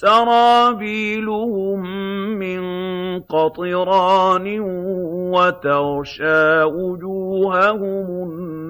سَرَابِيلُهُم مِّن قَطِرَانٍ وَتَغْشَىٰ وُجُوهَهُمُ النَّارُ